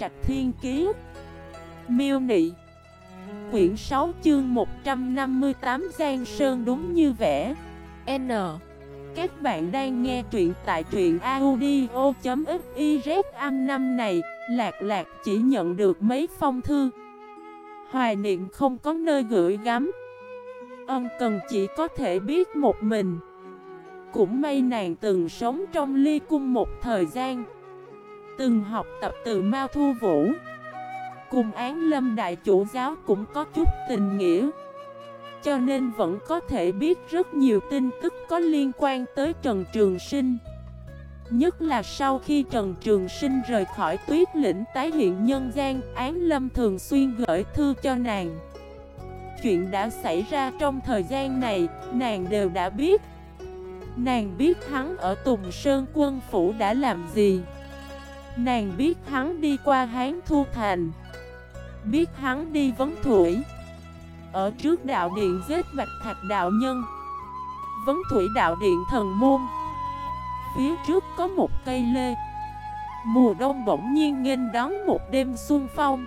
Trạch Thiên Kiế Miêu Nị. Quyển 6 chương 158 Giang Sơn đúng như vẽ. N. Các bạn đang nghe truyện tại truyện audio.xyz Âm năm này, Lạc Lạc chỉ nhận được mấy phong thư. Hoài niệm không có nơi gửi gắm. Ân cần chỉ có thể biết một mình. Cũng may nàng từng sống trong ly cung một thời gian. Từng học tập từ Mao Thu Vũ. Cùng án lâm đại chủ giáo cũng có chút tình nghĩa. Cho nên vẫn có thể biết rất nhiều tin tức có liên quan tới Trần Trường Sinh. Nhất là sau khi Trần Trường Sinh rời khỏi tuyết lĩnh tái hiện nhân gian Án lâm thường xuyên gửi thư cho nàng. Chuyện đã xảy ra trong thời gian này, nàng đều đã biết. Nàng biết hắn ở Tùng Sơn quân phủ đã làm gì. Nàng biết hắn đi qua Hán Thu Thành. Biết hắn đi vấn thủy. Ở trước đạo điện giết bạch thạch đạo nhân. Vấn thủy đạo điện thần môn. Phía trước có một cây lê. Mùa đông bỗng nhiên nghênh đón một đêm xuân phong.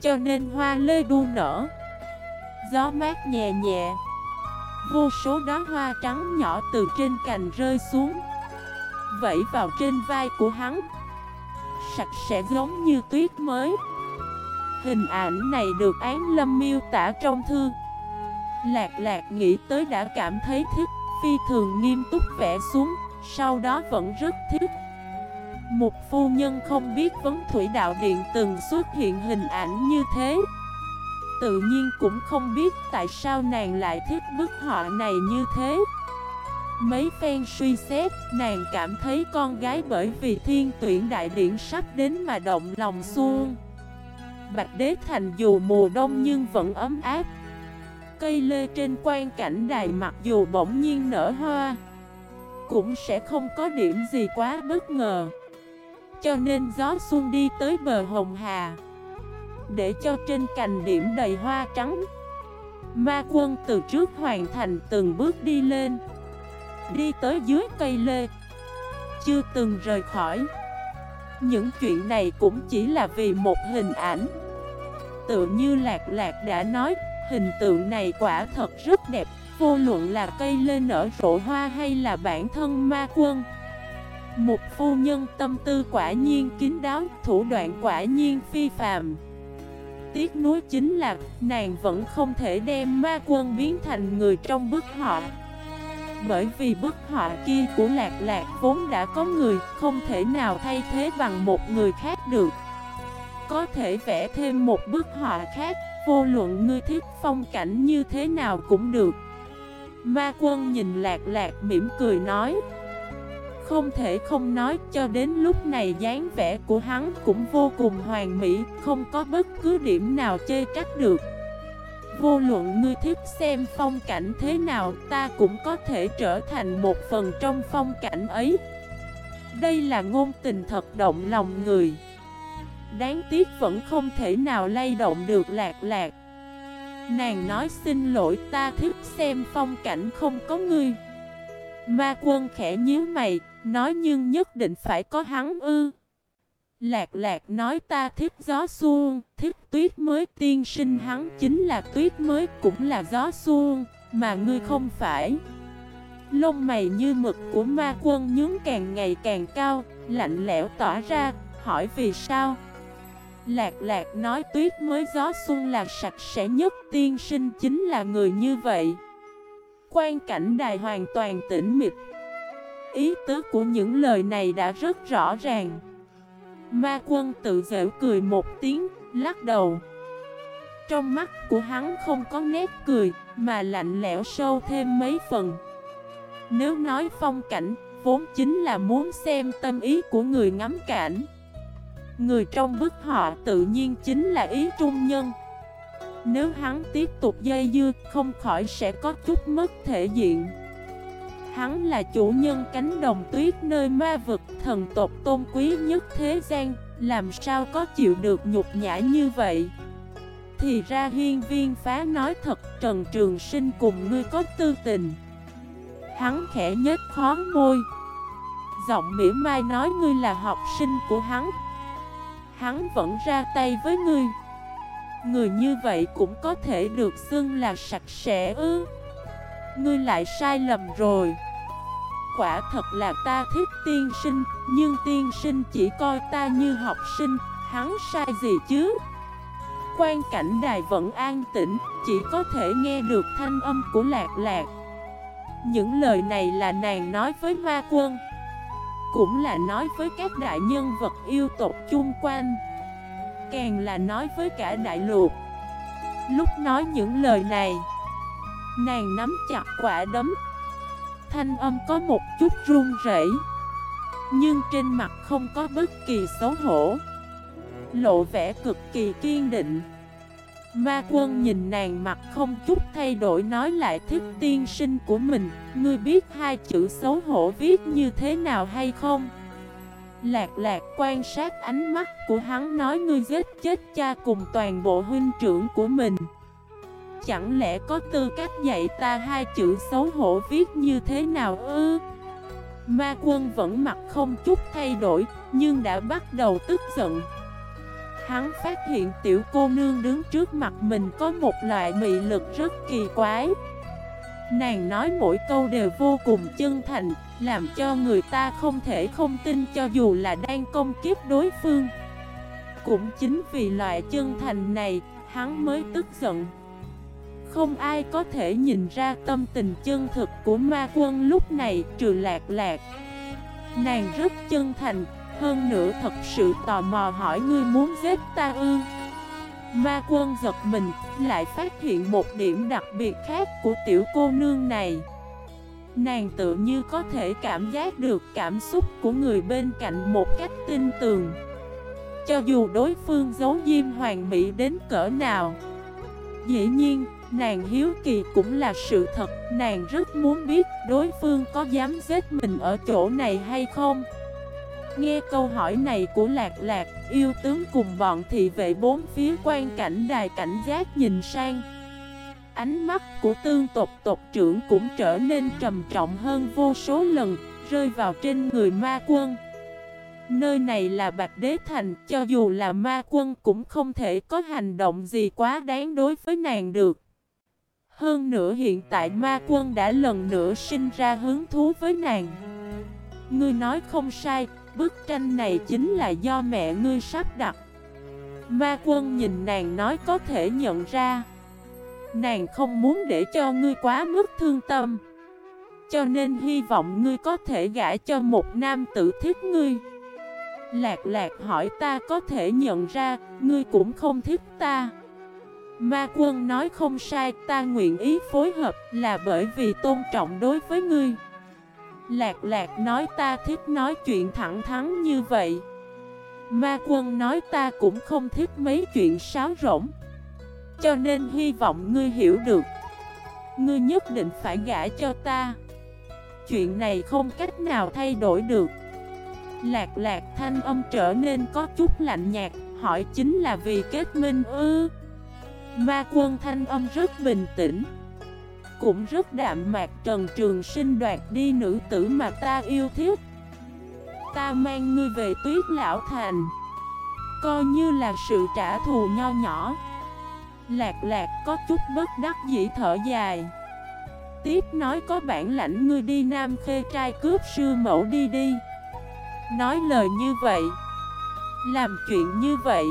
Cho nên hoa lê đu nở. Gió mát nhẹ nhẹ. Vô số đóa hoa trắng nhỏ từ trên cành rơi xuống. Vẫy vào trên vai của hắn. Sạch sẽ giống như tuyết mới. Hình ảnh này được án lâm miêu tả trong thư. Lạc lạc nghĩ tới đã cảm thấy thích, Phi thường nghiêm túc vẽ xuống, Sau đó vẫn rất thích. Một phu nhân không biết vấn thủy đạo điện từng xuất hiện hình ảnh như thế. Tự nhiên cũng không biết tại sao nàng lại thích bức họa này như thế. Mấy phen suy xét, nàng cảm thấy con gái bởi vì thiên tuyển đại điển sắp đến mà động lòng xuông. Bạch đế thành dù mùa đông nhưng vẫn ấm áp. Cây lê trên quan cảnh đài mặc dù bỗng nhiên nở hoa Cũng sẽ không có điểm gì quá bất ngờ. Cho nên gió xuân đi tới bờ hồng hà Để cho trên cành điểm đầy hoa trắng. Ma quân từ trước hoàn thành từng bước đi lên. Đi tới dưới cây lê. Chưa từng rời khỏi. Những chuyện này cũng chỉ là vì một hình ảnh. Tự như Lạc Lạc đã nói, Hình tượng này quả thật rất đẹp. Vô luận là cây lê nở rộ hoa hay là bản thân ma quân. Một phu nhân tâm tư quả nhiên kín đáo, Thủ đoạn quả nhiên phi phàm. Tiếc nuối chính là nàng vẫn không thể đem ma quân biến thành người trong bức họa. Bởi vì bức họa kia của Lạc Lạc vốn đã có người Không thể nào thay thế bằng một người khác được. Có thể vẽ thêm một bức họa khác, Vô luận ngươi thích phong cảnh như thế nào cũng được. Ma quân nhìn Lạc Lạc mỉm cười nói, không thể không nói, cho đến lúc này dáng vẻ của hắn cũng vô cùng hoàn mỹ, Không có bất cứ điểm nào chê trách được. Vô luận ngươi thích xem phong cảnh thế nào, Ta cũng có thể trở thành một phần trong phong cảnh ấy. Đây là ngôn tình thật động lòng người. Đáng tiếc vẫn không thể nào lay động được lạc lạc. Nàng nói, xin lỗi, ta thích xem phong cảnh không có ngươi. Ma quân khẽ nhíu mày, Nói, nhưng nhất định phải có hắn ư. Lạc lạc nói ta thích gió xuông, thích tuyết mới tiên sinh hắn chính là tuyết mới cũng là gió xuông, mà ngươi không phải. Lông mày như mực của ma quân nhướng càng ngày càng cao, lạnh lẽo tỏa ra, hỏi vì sao? Lạc lạc nói tuyết mới gió xuân là sạch sẽ nhất tiên sinh chính là người như vậy. Quan cảnh đài hoàn toàn tĩnh mịch. Ý tứ của những lời này đã rất rõ ràng Ma quân tự dễu cười một tiếng, lắc đầu. Trong mắt của hắn không có nét cười, mà lạnh lẽo sâu thêm mấy phần. Nếu nói phong cảnh, vốn chính là muốn xem tâm ý của người ngắm cảnh. Người trong bức họ tự nhiên chính là ý trung nhân. Nếu hắn tiếp tục dây dưa, không khỏi sẽ có chút mất thể diện. Hắn là chủ nhân cánh đồng tuyết nơi ma vực thần tộc tôn quý nhất thế gian, Làm sao có chịu được nhục nhã như vậy? Thì ra hiên viên phá nói thật, Trần Trường Sinh cùng ngươi có tư tình. Hắn khẽ nhếch khó môi. Giọng mỉa mai nói ngươi là học sinh của hắn. Hắn vẫn ra tay với ngươi. Người như vậy cũng có thể được xưng là sạch sẽ ư? Ngươi lại sai lầm rồi. Quả thật là ta thích tiên sinh, Nhưng tiên sinh chỉ coi ta như học sinh, Hắn sai gì chứ? Quan cảnh đài vẫn an tĩnh, Chỉ có thể nghe được thanh âm của lạc lạc. Những lời này là nàng nói với ma quân, Cũng là nói với các đại nhân vật yêu tộc chung quanh. Càng là nói với cả đại lục Lúc nói những lời này Nàng nắm chặt quả đấm. Thanh âm có một chút run rẩy, Nhưng trên mặt không có bất kỳ xấu hổ. Lộ vẻ cực kỳ kiên định. Ma quân nhìn nàng mặt không chút thay đổi nói lại thích tiên sinh của mình, Ngươi biết hai chữ xấu hổ viết như thế nào hay không? Lạc lạc quan sát ánh mắt của hắn nói, ngươi giết chết cha cùng toàn bộ huynh trưởng của mình. Chẳng lẽ có tư cách dạy ta hai chữ xấu hổ viết như thế nào ư? Ma quân vẫn mặt không chút thay đổi Nhưng đã bắt đầu tức giận. Hắn phát hiện tiểu cô nương đứng trước mặt mình có một loại mị lực rất kỳ quái. Nàng nói mỗi câu đều vô cùng chân thành Làm cho người ta không thể không tin cho dù là đang công kiếp đối phương. Cũng chính vì loại chân thành này, hắn mới tức giận. Không ai có thể nhìn ra tâm tình chân thực của ma quân lúc này trừ lạc lạc. Nàng rất chân thành, hơn nữa thật sự tò mò hỏi ngươi muốn giết ta ư? Ma quân giật mình, lại phát hiện một điểm đặc biệt khác của tiểu cô nương này. Nàng tự như có thể cảm giác được cảm xúc của người bên cạnh một cách tin tường. Cho dù đối phương giấu diêm hoàng mỹ đến cỡ nào Dĩ nhiên, nàng hiếu kỳ cũng là sự thật Nàng rất muốn biết đối phương có dám giết mình ở chỗ này hay không Nghe câu hỏi này của Lạc Lạc, yêu tướng cùng bọn thị vệ bốn phía quan cảnh đài cảnh giác nhìn sang. Ánh mắt của tương tộc tộc trưởng cũng trở nên trầm trọng hơn vô số lần, rơi vào trên người ma quân. Nơi này là Bạch Đế Thành, cho dù là ma quân cũng không thể có hành động gì quá đáng đối với nàng được. Hơn nữa hiện tại ma quân đã lần nữa sinh ra hứng thú với nàng. Ngươi nói không sai, Bức tranh này chính là do mẹ ngươi sắp đặt. Ma quân nhìn nàng nói có thể nhận ra Nàng không muốn để cho ngươi quá mức thương tâm. Cho nên hy vọng ngươi có thể gả cho một nam tử thích ngươi. Lạc lạc hỏi ta có thể nhận ra Ngươi cũng không thích ta. Ma quân nói không sai, Ta nguyện ý phối hợp là bởi vì tôn trọng đối với ngươi. Lạc lạc nói ta thích nói chuyện thẳng thắn như vậy. Ma quân nói ta cũng không thích mấy chuyện sáo rỗng. Cho nên hy vọng ngươi hiểu được. Ngươi nhất định phải gả cho ta. Chuyện này không cách nào thay đổi được. Lạc lạc thanh âm trở nên có chút lạnh nhạt, Hỏi chính là vì kết minh ư? Ma quân thanh âm rất bình tĩnh, cũng rất đạm mạc. Trần Trường Sinh đoạt đi nữ tử mà ta yêu thích. Ta mang ngươi về tuyết lão thành. Coi như là sự trả thù nho nhỏ. Lạc lạc có chút bất đắc dĩ thở dài. Tiếp nói có bản lãnh ngươi đi Nam Khê trai cướp sư mẫu đi đi. Nói lời như vậy, Làm chuyện như vậy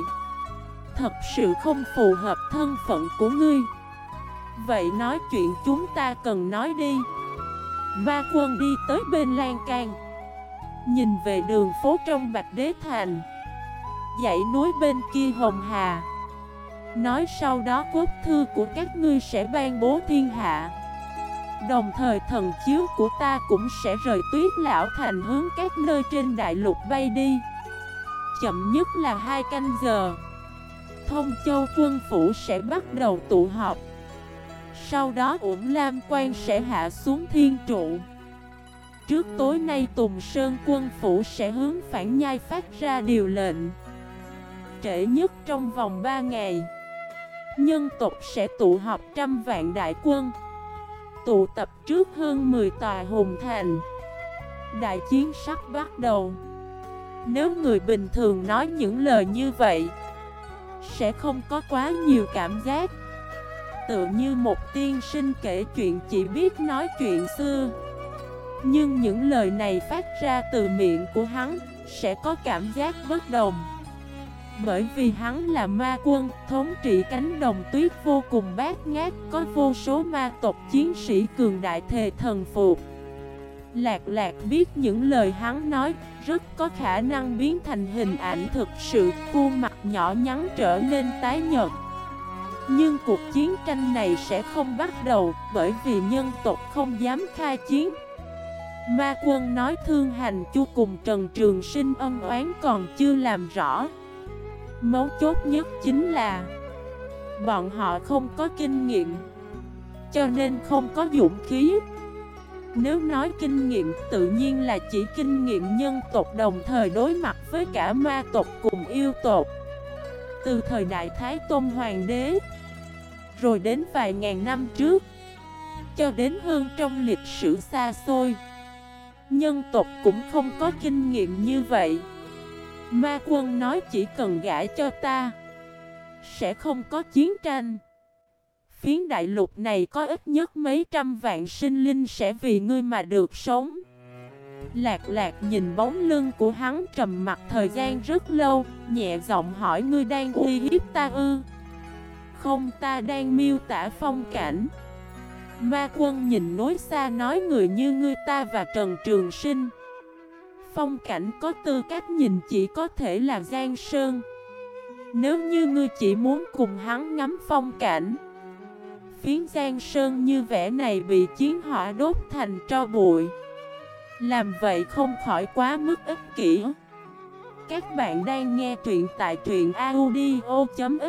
Thật sự không phù hợp thân phận của ngươi. Vậy nói chuyện chúng ta cần nói đi. Ma quân đi tới bên lan can. Nhìn về đường phố trong Bạch Đế Thành. Dãy núi bên kia Hồng Hà. Nói sau đó quốc thư của các ngươi sẽ ban bố thiên hạ. Đồng thời thần chiếu của ta cũng sẽ rời tuyết lão thành hướng các nơi trên đại lục bay đi. Chậm nhất là hai canh giờ. Thông châu quân phủ sẽ bắt đầu tụ họp. Sau đó Uổng Lam Quan sẽ hạ xuống thiên trụ. Trước tối nay Tùng Sơn quân phủ sẽ hướng phản nhai phát ra điều lệnh. Trễ nhất trong vòng 3 ngày, Nhân tộc sẽ tụ họp trăm vạn đại quân, Tụ tập trước hơn 10 tòa hùng thành. Đại chiến sắp bắt đầu. Nếu người bình thường nói những lời như vậy sẽ không có quá nhiều cảm giác. Tựa như một tiên sinh kể chuyện chỉ biết nói chuyện xưa. Nhưng những lời này phát ra từ miệng của hắn Sẽ có cảm giác bất đồng. Bởi vì hắn là ma quân, thống trị cánh đồng tuyết vô cùng bát ngát, có vô số ma tộc chiến sĩ cường đại thề thần phục. Lạc lạc biết những lời hắn nói, rất có khả năng biến thành hình ảnh thực sự, khuôn mặt nhỏ nhắn trở nên tái nhợt. Nhưng cuộc chiến tranh này sẽ không bắt đầu, bởi vì nhân tộc không dám khai chiến. Ma quân nói thương hành chu cùng Trần Trường Sinh ân oán còn chưa làm rõ. Mấu chốt nhất chính là Bọn họ không có kinh nghiệm Cho nên không có dũng khí nếu nói kinh nghiệm, tự nhiên là chỉ kinh nghiệm nhân tộc đồng thời đối mặt với cả ma tộc cùng yêu tộc. Từ thời đại Thái Tôn Hoàng đế, Rồi đến vài ngàn năm trước, Cho đến hơn trong lịch sử xa xôi, Nhân tộc cũng không có kinh nghiệm như vậy. Ma quân nói chỉ cần gãi cho ta, Sẽ không có chiến tranh. Phiến đại lục này có ít nhất mấy trăm vạn sinh linh sẽ vì ngươi mà được sống. Lạc lạc nhìn bóng lưng của hắn trầm mặt thời gian rất lâu, Nhẹ giọng hỏi ngươi đang uy hiếp ta ư? Không, ta đang miêu tả phong cảnh. Ma quân nhìn nối xa nói người như ngươi ta và Trần Trường Sinh. Phong cảnh có tư cách nhìn chỉ có thể là Giang Sơn. Nếu như ngươi chỉ muốn cùng hắn ngắm phong cảnh Phiến Giang Sơn như vẻ này bị chiến hỏa đốt thành tro bụi. Làm vậy không khỏi quá mức ích kỷ. Các bạn đang nghe truyện tại truyện audio.fif